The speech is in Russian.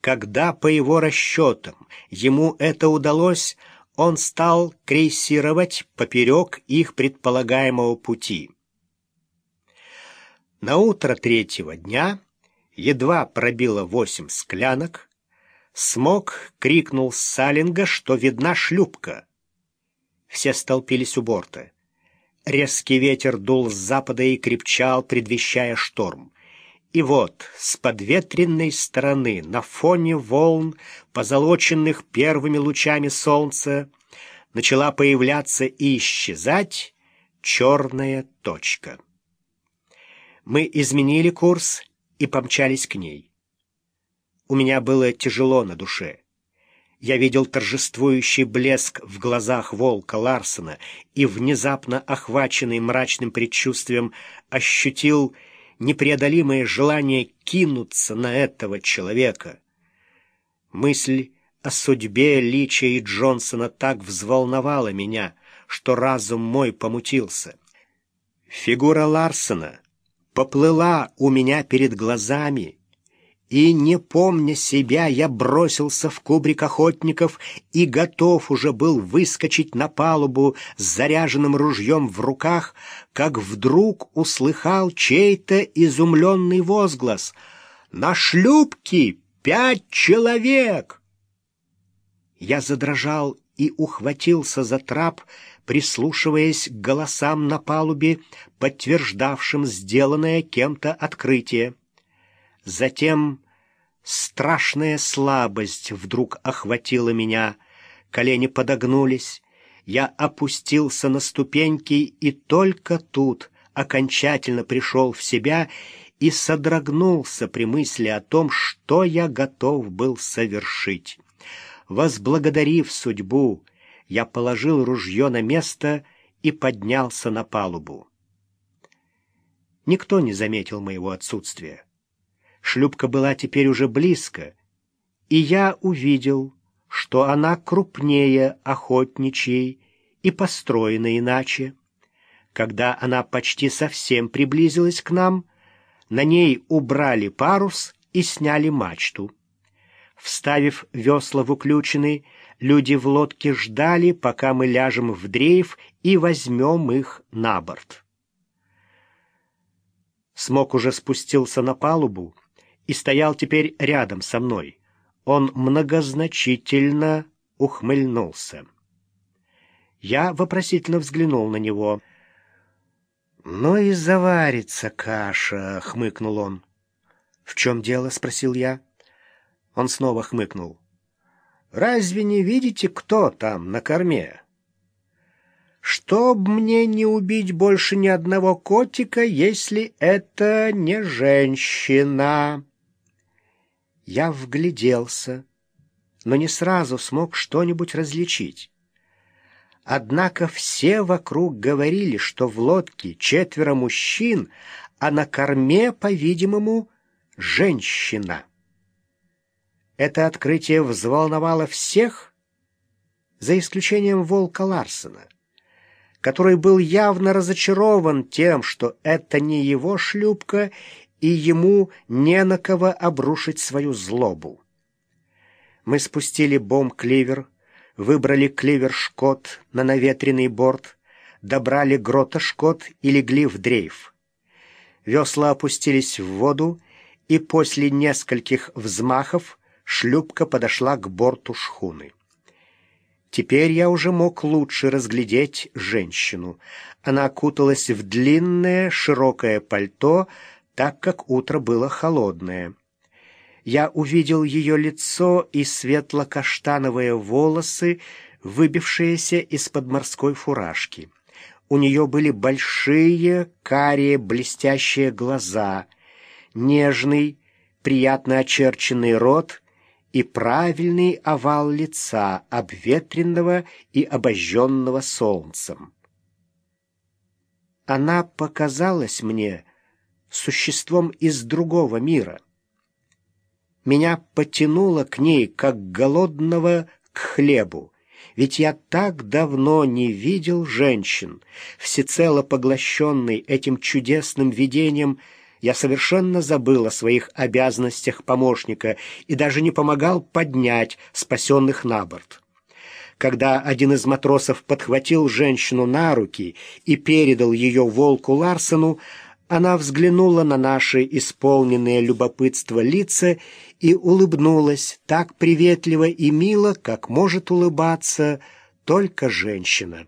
Когда, по его расчетам, ему это удалось, он стал крейсировать поперек их предполагаемого пути. На утро третьего дня едва пробило восемь склянок, Смок крикнул с Салинга, что видна шлюпка. Все столпились у борта. Резкий ветер дул с запада и крепчал, предвещая шторм. И вот, с подветренной стороны, на фоне волн, позолоченных первыми лучами солнца, начала появляться и исчезать черная точка. Мы изменили курс и помчались к ней. У меня было тяжело на душе. Я видел торжествующий блеск в глазах волка Ларсена и, внезапно охваченный мрачным предчувствием, ощутил непреодолимое желание кинуться на этого человека. Мысль о судьбе Лича и Джонсона так взволновала меня, что разум мой помутился. Фигура Ларсена поплыла у меня перед глазами, и, не помня себя, я бросился в кубрик охотников и готов уже был выскочить на палубу с заряженным ружьем в руках, как вдруг услыхал чей-то изумленный возглас. «На шлюпке пять человек!» Я задрожал и ухватился за трап, прислушиваясь к голосам на палубе, подтверждавшим сделанное кем-то открытие. Затем страшная слабость вдруг охватила меня, колени подогнулись, я опустился на ступеньки и только тут окончательно пришел в себя и содрогнулся при мысли о том, что я готов был совершить. Возблагодарив судьбу, я положил ружье на место и поднялся на палубу. Никто не заметил моего отсутствия. Шлюпка была теперь уже близко, и я увидел, что она крупнее охотничьей и построена иначе. Когда она почти совсем приблизилась к нам, на ней убрали парус и сняли мачту. Вставив весла в уключины, люди в лодке ждали, пока мы ляжем в дрейф и возьмем их на борт. Смок уже спустился на палубу, и стоял теперь рядом со мной. Он многозначительно ухмыльнулся. Я вопросительно взглянул на него. «Ну и заварится каша», — хмыкнул он. «В чем дело?» — спросил я. Он снова хмыкнул. «Разве не видите, кто там на корме?» «Чтоб мне не убить больше ни одного котика, если это не женщина». Я вгляделся, но не сразу смог что-нибудь различить. Однако все вокруг говорили, что в лодке четверо мужчин, а на корме, по-видимому, женщина. Это открытие взволновало всех, за исключением волка Ларсена, который был явно разочарован тем, что это не его шлюпка и ему не на кого обрушить свою злобу. Мы спустили бомб-кливер, выбрали кливер-шкот на наветренный борт, добрали грота-шкот и легли в дрейф. Весла опустились в воду, и после нескольких взмахов шлюпка подошла к борту шхуны. Теперь я уже мог лучше разглядеть женщину. Она окуталась в длинное широкое пальто так как утро было холодное. Я увидел ее лицо и светло-каштановые волосы, выбившиеся из-под морской фуражки. У нее были большие, карие, блестящие глаза, нежный, приятно очерченный рот и правильный овал лица, обветренного и обожженного солнцем. Она показалась мне существом из другого мира. Меня потянуло к ней, как голодного к хлебу, ведь я так давно не видел женщин, всецело поглощенный этим чудесным видением, я совершенно забыл о своих обязанностях помощника и даже не помогал поднять спасенных на борт. Когда один из матросов подхватил женщину на руки и передал ее волку Ларсену, она взглянула на наши исполненные любопытства лица и улыбнулась так приветливо и мило, как может улыбаться только женщина.